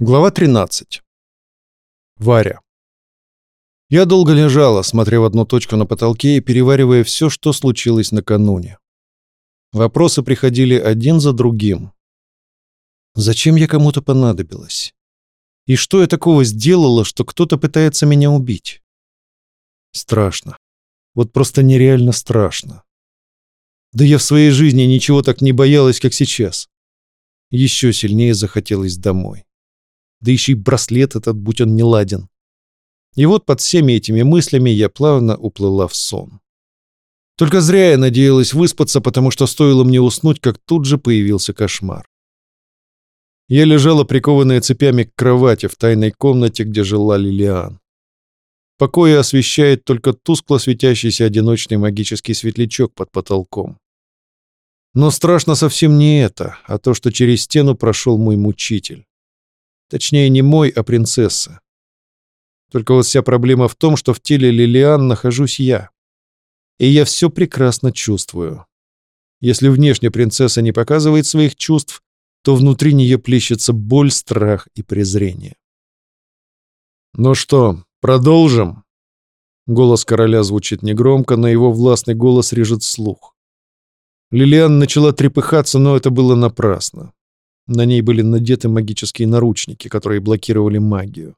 Глава 13. Варя. Я долго лежала, смотря в одну точку на потолке и переваривая все, что случилось накануне. Вопросы приходили один за другим. Зачем я кому-то понадобилась? И что я такого сделала, что кто-то пытается меня убить? Страшно. Вот просто нереально страшно. Да я в своей жизни ничего так не боялась, как сейчас. Еще сильнее захотелось домой да еще и браслет этот, будь он неладен. И вот под всеми этими мыслями я плавно уплыла в сон. Только зря я надеялась выспаться, потому что стоило мне уснуть, как тут же появился кошмар. Я лежала прикованная цепями к кровати в тайной комнате, где жила Лилиан. Покои освещает только тускло светящийся одиночный магический светлячок под потолком. Но страшно совсем не это, а то, что через стену прошел мой мучитель. Точнее, не мой, а принцесса. Только вот вся проблема в том, что в теле Лилиан нахожусь я. И я все прекрасно чувствую. Если внешне принцесса не показывает своих чувств, то внутри нее плещется боль, страх и презрение. «Ну что, продолжим?» Голос короля звучит негромко, но его властный голос режет слух. Лилиан начала трепыхаться, но это было напрасно. На ней были надеты магические наручники, которые блокировали магию.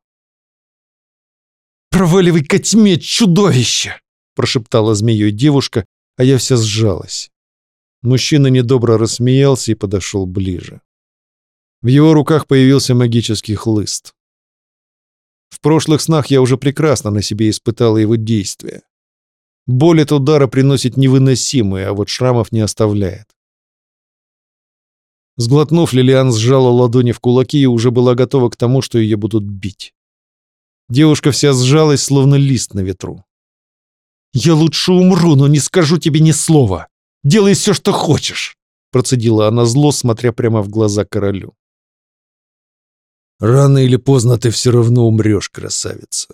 «Проваливай ко тьме, чудовище!» — прошептала змеей девушка, а я вся сжалась. Мужчина недобро рассмеялся и подошел ближе. В его руках появился магический хлыст. В прошлых снах я уже прекрасно на себе испытала его действия. Боль от удара приносит невыносимые, а вот шрамов не оставляет. Сглотнув, Лилиан сжала ладони в кулаки и уже была готова к тому, что ее будут бить. Девушка вся сжалась, словно лист на ветру. «Я лучше умру, но не скажу тебе ни слова. Делай все, что хочешь!» Процедила она зло, смотря прямо в глаза королю. «Рано или поздно ты все равно умрешь, красавица.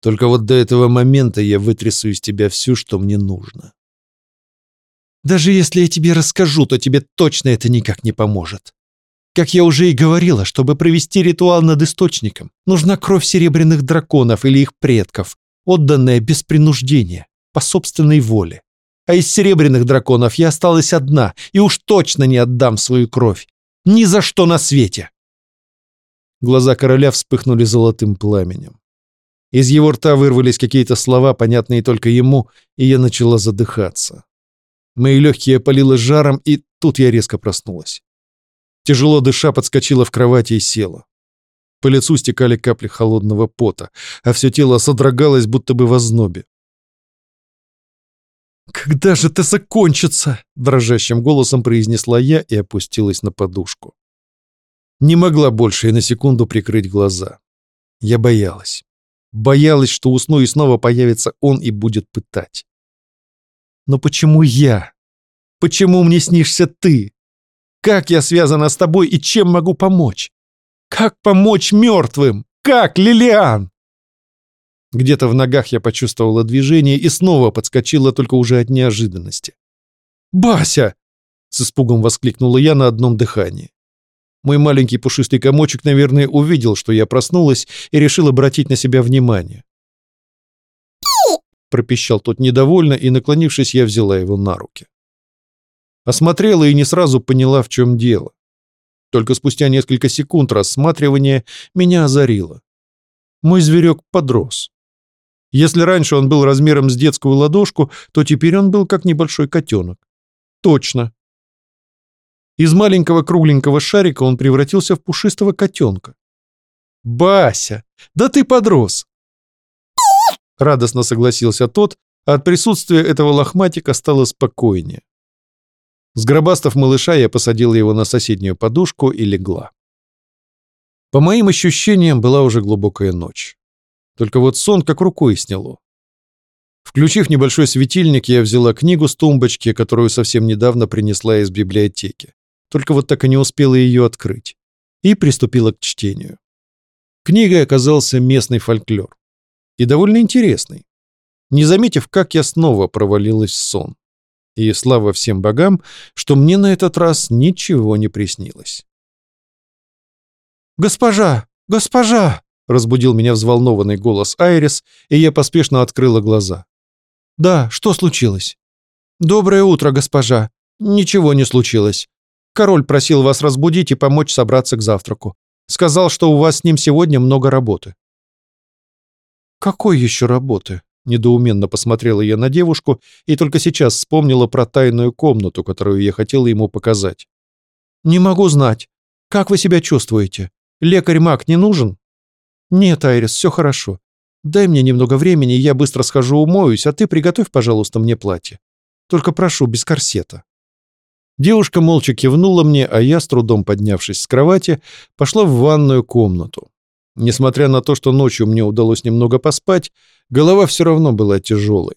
Только вот до этого момента я вытрясу из тебя все, что мне нужно. Даже если я тебе расскажу, то тебе точно это никак не поможет. Как я уже и говорила, чтобы провести ритуал над источником, нужна кровь серебряных драконов или их предков, отданная без принуждения, по собственной воле. А из серебряных драконов я осталась одна и уж точно не отдам свою кровь. Ни за что на свете!» Глаза короля вспыхнули золотым пламенем. Из его рта вырвались какие-то слова, понятные только ему, и я начала задыхаться. Мои легкие опалило жаром, и тут я резко проснулась. Тяжело дыша, подскочила в кровати и села. По лицу стекали капли холодного пота, а все тело содрогалось, будто бы в ознобе. «Когда же это закончится?» — дрожащим голосом произнесла я и опустилась на подушку. Не могла больше и на секунду прикрыть глаза. Я боялась. Боялась, что усну и снова появится он и будет пытать. Но почему я? Почему мне снишься ты? Как я связана с тобой и чем могу помочь? Как помочь мертвым? Как, Лилиан?» Где-то в ногах я почувствовала движение и снова подскочила только уже от неожиданности. «Бася!» — с испугом воскликнула я на одном дыхании. Мой маленький пушистый комочек, наверное, увидел, что я проснулась и решил обратить на себя внимание. — пропищал тот недовольно, и, наклонившись, я взяла его на руки. Осмотрела и не сразу поняла, в чем дело. Только спустя несколько секунд рассматривания меня озарило. Мой зверек подрос. Если раньше он был размером с детскую ладошку, то теперь он был как небольшой котенок. Точно. Из маленького кругленького шарика он превратился в пушистого котенка. «Бася, да ты подрос! Радостно согласился тот, а от присутствия этого лохматика стало спокойнее. Сгробастав малыша, я посадила его на соседнюю подушку и легла. По моим ощущениям, была уже глубокая ночь. Только вот сон как рукой сняло. Включив небольшой светильник, я взяла книгу с тумбочки, которую совсем недавно принесла из библиотеки. Только вот так и не успела ее открыть. И приступила к чтению. Книгой оказался местный фольклор и довольно интересный. Не заметив, как я снова провалилась в сон. И слава всем богам, что мне на этот раз ничего не приснилось. «Госпожа! Госпожа!» — разбудил меня взволнованный голос Айрис, и я поспешно открыла глаза. «Да, что случилось?» «Доброе утро, госпожа. Ничего не случилось. Король просил вас разбудить и помочь собраться к завтраку. Сказал, что у вас с ним сегодня много работы». «Какой еще работы?» Недоуменно посмотрела я на девушку и только сейчас вспомнила про тайную комнату, которую я хотела ему показать. «Не могу знать. Как вы себя чувствуете? Лекарь-маг не нужен?» «Нет, Айрис, все хорошо. Дай мне немного времени, я быстро схожу умоюсь, а ты приготовь, пожалуйста, мне платье. Только прошу, без корсета». Девушка молча кивнула мне, а я, с трудом поднявшись с кровати, пошла в ванную комнату. Несмотря на то, что ночью мне удалось немного поспать, голова все равно была тяжелой.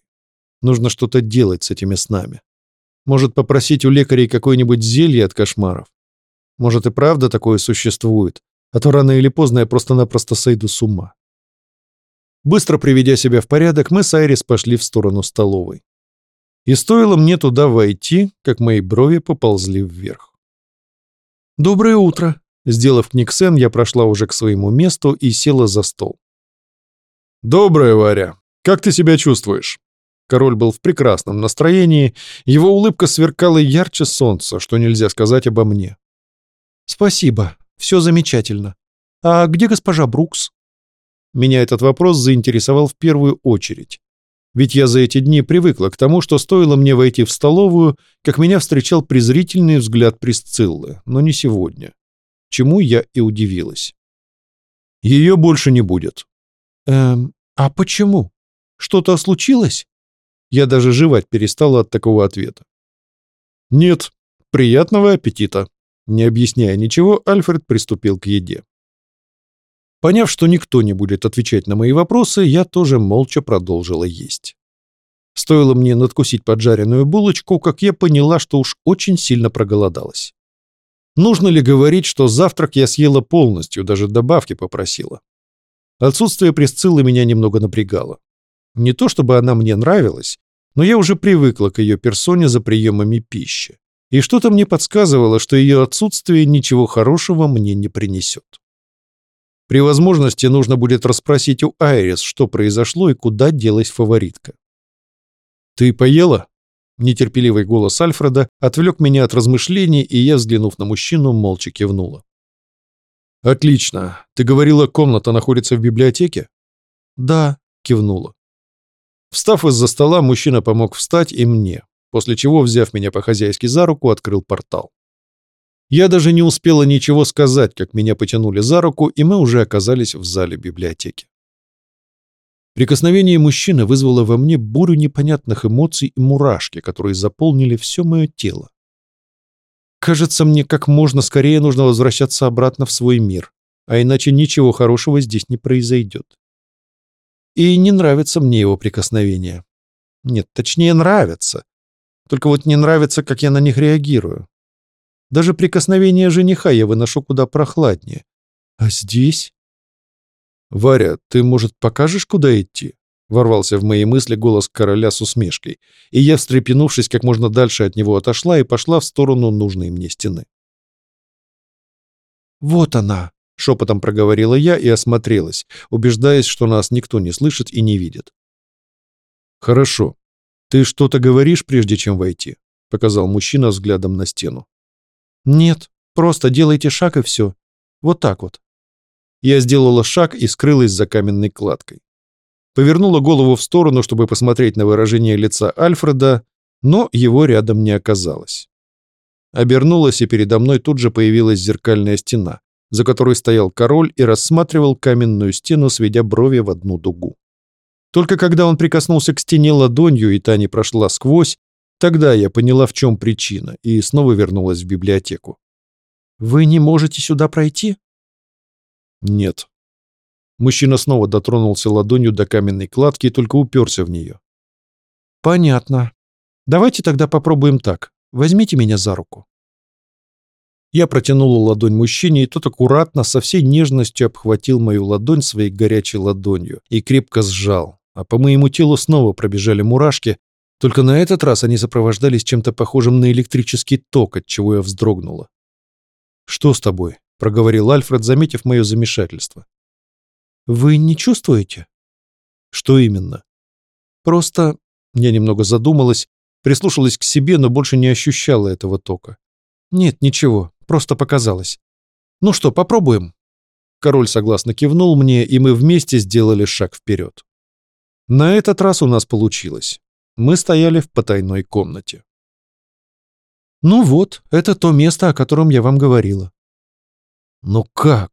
Нужно что-то делать с этими снами. Может, попросить у лекарей какое-нибудь зелье от кошмаров? Может, и правда такое существует? А то рано или поздно я просто-напросто сойду с ума. Быстро приведя себя в порядок, мы с Айрис пошли в сторону столовой. И стоило мне туда войти, как мои брови поползли вверх. «Доброе утро!» Сделав книгсен, я прошла уже к своему месту и села за стол. Доброе Варя, как ты себя чувствуешь?» Король был в прекрасном настроении, его улыбка сверкала ярче солнца, что нельзя сказать обо мне. «Спасибо, все замечательно. А где госпожа Брукс?» Меня этот вопрос заинтересовал в первую очередь. Ведь я за эти дни привыкла к тому, что стоило мне войти в столовую, как меня встречал презрительный взгляд Присциллы, но не сегодня чему я и удивилась. «Ее больше не будет». «Эм, а почему? Что-то случилось?» Я даже жевать перестала от такого ответа. «Нет, приятного аппетита!» Не объясняя ничего, Альфред приступил к еде. Поняв, что никто не будет отвечать на мои вопросы, я тоже молча продолжила есть. Стоило мне надкусить поджаренную булочку, как я поняла, что уж очень сильно проголодалась. Нужно ли говорить, что завтрак я съела полностью, даже добавки попросила? Отсутствие Присциллы меня немного напрягало. Не то чтобы она мне нравилась, но я уже привыкла к ее персоне за приемами пищи. И что-то мне подсказывало, что ее отсутствие ничего хорошего мне не принесет. При возможности нужно будет расспросить у Айрис, что произошло и куда делась фаворитка. «Ты поела?» Нетерпеливый голос Альфреда отвлек меня от размышлений, и я, взглянув на мужчину, молча кивнула. «Отлично. Ты говорила, комната находится в библиотеке?» «Да», — кивнула. Встав из-за стола, мужчина помог встать и мне, после чего, взяв меня по-хозяйски за руку, открыл портал. Я даже не успела ничего сказать, как меня потянули за руку, и мы уже оказались в зале библиотеки. Прикосновение мужчины вызвало во мне бурю непонятных эмоций и мурашки, которые заполнили все мое тело. Кажется, мне как можно скорее нужно возвращаться обратно в свой мир, а иначе ничего хорошего здесь не произойдет. И не нравится мне его прикосновение. Нет, точнее, нравится. Только вот не нравится, как я на них реагирую. Даже прикосновение жениха я выношу куда прохладнее. А здесь? «Варя, ты, может, покажешь, куда идти?» Ворвался в мои мысли голос короля с усмешкой, и я, встрепенувшись, как можно дальше от него отошла и пошла в сторону нужной мне стены. «Вот она!» — шепотом проговорила я и осмотрелась, убеждаясь, что нас никто не слышит и не видит. «Хорошо. Ты что-то говоришь, прежде чем войти?» — показал мужчина взглядом на стену. «Нет, просто делайте шаг и все. Вот так вот». Я сделала шаг и скрылась за каменной кладкой. Повернула голову в сторону, чтобы посмотреть на выражение лица Альфреда, но его рядом не оказалось. Обернулась, и передо мной тут же появилась зеркальная стена, за которой стоял король и рассматривал каменную стену, сведя брови в одну дугу. Только когда он прикоснулся к стене ладонью, и та не прошла сквозь, тогда я поняла, в чем причина, и снова вернулась в библиотеку. «Вы не можете сюда пройти?» Нет. Мужчина снова дотронулся ладонью до каменной кладки и только уперся в нее. Понятно. Давайте тогда попробуем так. Возьмите меня за руку. Я протянула ладонь мужчине, и тот аккуратно, со всей нежностью обхватил мою ладонь своей горячей ладонью и крепко сжал. А по моему телу снова пробежали мурашки, только на этот раз они сопровождались чем-то похожим на электрический ток, от чего я вздрогнула. «Что с тобой?» проговорил Альфред, заметив мое замешательство. «Вы не чувствуете?» «Что именно?» «Просто...» Я немного задумалась, прислушалась к себе, но больше не ощущала этого тока. «Нет, ничего, просто показалось. Ну что, попробуем?» Король согласно кивнул мне, и мы вместе сделали шаг вперед. На этот раз у нас получилось. Мы стояли в потайной комнате. «Ну вот, это то место, о котором я вам говорила», но как?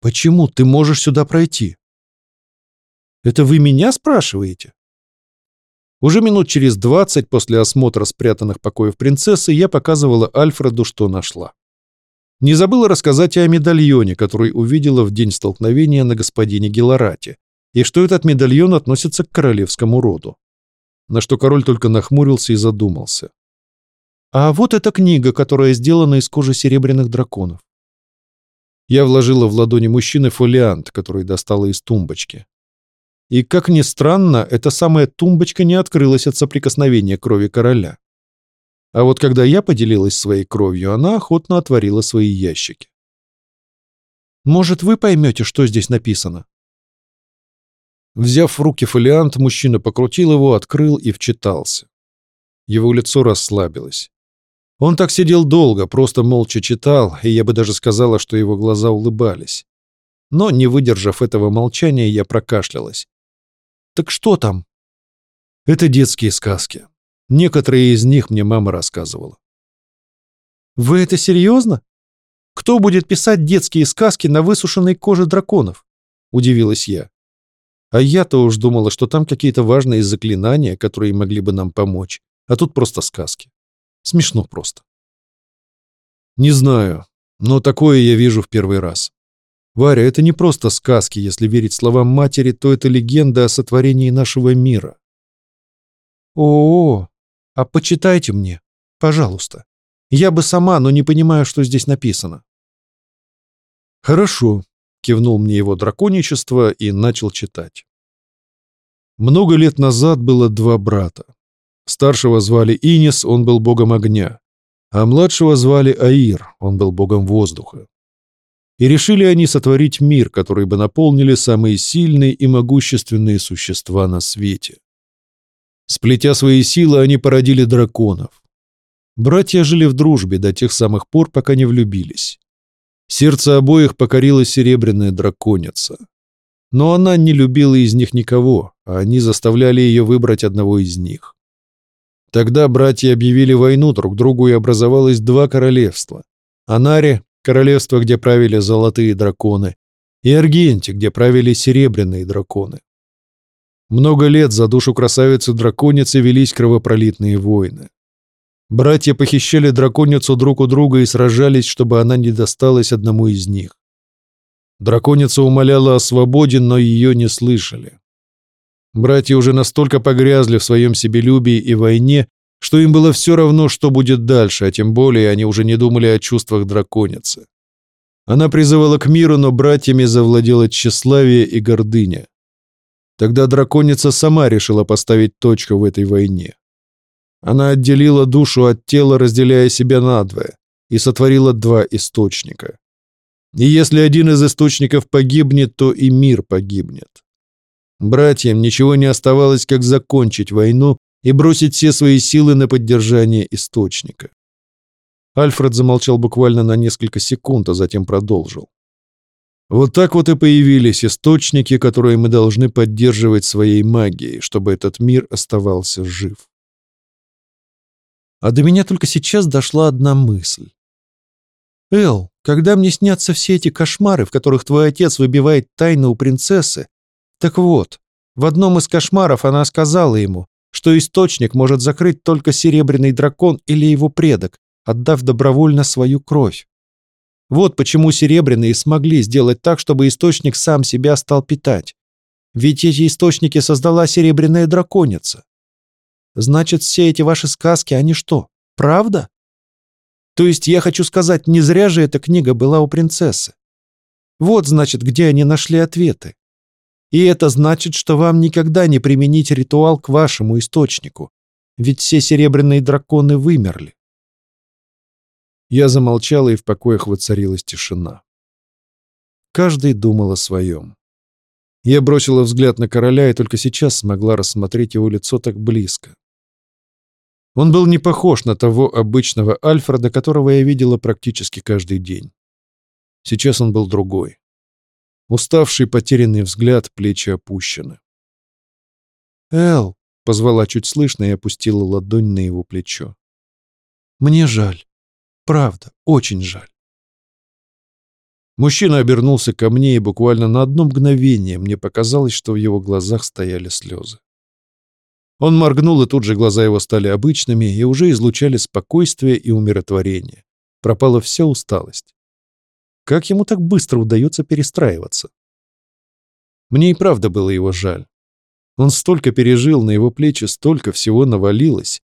Почему ты можешь сюда пройти? Это вы меня спрашиваете? Уже минут через двадцать после осмотра спрятанных покоев принцессы я показывала Альфреду, что нашла. Не забыла рассказать и о медальоне, который увидела в день столкновения на господине Гелорате, и что этот медальон относится к королевскому роду. На что король только нахмурился и задумался. А вот эта книга, которая сделана из кожи серебряных драконов. Я вложила в ладони мужчины фолиант, который достала из тумбочки. И, как ни странно, эта самая тумбочка не открылась от соприкосновения крови короля. А вот когда я поделилась своей кровью, она охотно отворила свои ящики. «Может, вы поймете, что здесь написано?» Взяв в руки фолиант, мужчина покрутил его, открыл и вчитался. Его лицо расслабилось. Он так сидел долго, просто молча читал, и я бы даже сказала, что его глаза улыбались. Но, не выдержав этого молчания, я прокашлялась. «Так что там?» «Это детские сказки. Некоторые из них мне мама рассказывала». «Вы это серьезно? Кто будет писать детские сказки на высушенной коже драконов?» — удивилась я. А я-то уж думала, что там какие-то важные заклинания, которые могли бы нам помочь, а тут просто сказки. Смешно просто. Не знаю, но такое я вижу в первый раз. Варя, это не просто сказки, если верить словам матери, то это легенда о сотворении нашего мира. О, -о, -о а почитайте мне, пожалуйста. Я бы сама, но не понимаю, что здесь написано. Хорошо, кивнул мне его драконичество и начал читать. Много лет назад было два брата. Старшего звали Инис, он был богом огня, а младшего звали Аир, он был богом воздуха. И решили они сотворить мир, который бы наполнили самые сильные и могущественные существа на свете. Сплетя свои силы, они породили драконов. Братья жили в дружбе до тех самых пор, пока не влюбились. Сердце обоих покорила серебряная драконица. Но она не любила из них никого, а они заставляли ее выбрать одного из них. Тогда братья объявили войну друг другу и образовалось два королевства. Анари, королевство, где правили золотые драконы, и Аргенте, где правили серебряные драконы. Много лет за душу красавицы-драконицы велись кровопролитные войны. Братья похищали драконицу друг у друга и сражались, чтобы она не досталась одному из них. Драконица умоляла о свободе, но ее не слышали. Братья уже настолько погрязли в своем себелюбии и войне, что им было все равно, что будет дальше, а тем более они уже не думали о чувствах драконицы. Она призывала к миру, но братьями завладела тщеславие и гордыня. Тогда драконица сама решила поставить точку в этой войне. Она отделила душу от тела, разделяя себя надвое, и сотворила два источника. И если один из источников погибнет, то и мир погибнет. Братьям ничего не оставалось, как закончить войну и бросить все свои силы на поддержание источника. Альфред замолчал буквально на несколько секунд, а затем продолжил. Вот так вот и появились источники, которые мы должны поддерживать своей магией, чтобы этот мир оставался жив. А до меня только сейчас дошла одна мысль. «Эл, когда мне снятся все эти кошмары, в которых твой отец выбивает тайну у принцессы, так вот, в одном из кошмаров она сказала ему, что источник может закрыть только серебряный дракон или его предок, отдав добровольно свою кровь. Вот почему серебряные смогли сделать так, чтобы источник сам себя стал питать. Ведь эти источники создала серебряная драконица. Значит, все эти ваши сказки, они что, правда? То есть я хочу сказать, не зря же эта книга была у принцессы. Вот, значит, где они нашли ответы. И это значит, что вам никогда не применить ритуал к вашему источнику, ведь все серебряные драконы вымерли. Я замолчала, и в покоях воцарилась тишина. Каждый думал о своем. Я бросила взгляд на короля и только сейчас смогла рассмотреть его лицо так близко. Он был не похож на того обычного Альфреда, которого я видела практически каждый день. Сейчас он был другой. Уставший, потерянный взгляд, плечи опущены. «Эл!» — позвала чуть слышно и опустила ладонь на его плечо. «Мне жаль. Правда, очень жаль». Мужчина обернулся ко мне, и буквально на одно мгновение мне показалось, что в его глазах стояли слезы. Он моргнул, и тут же глаза его стали обычными и уже излучали спокойствие и умиротворение. Пропала вся усталость. Как ему так быстро удается перестраиваться? Мне и правда было его жаль. Он столько пережил, на его плечи столько всего навалилось.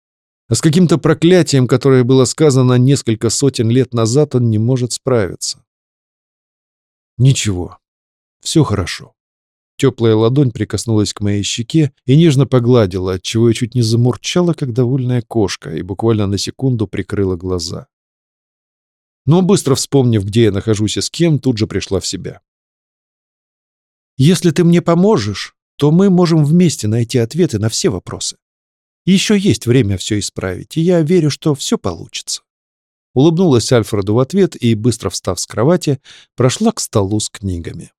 А с каким-то проклятием, которое было сказано несколько сотен лет назад, он не может справиться. Ничего. Все хорошо. Теплая ладонь прикоснулась к моей щеке и нежно погладила, отчего я чуть не замурчала, как довольная кошка, и буквально на секунду прикрыла глаза но, быстро вспомнив, где я нахожусь и с кем, тут же пришла в себя. «Если ты мне поможешь, то мы можем вместе найти ответы на все вопросы. Еще есть время все исправить, и я верю, что все получится». Улыбнулась Альфреду в ответ и, быстро встав с кровати, прошла к столу с книгами.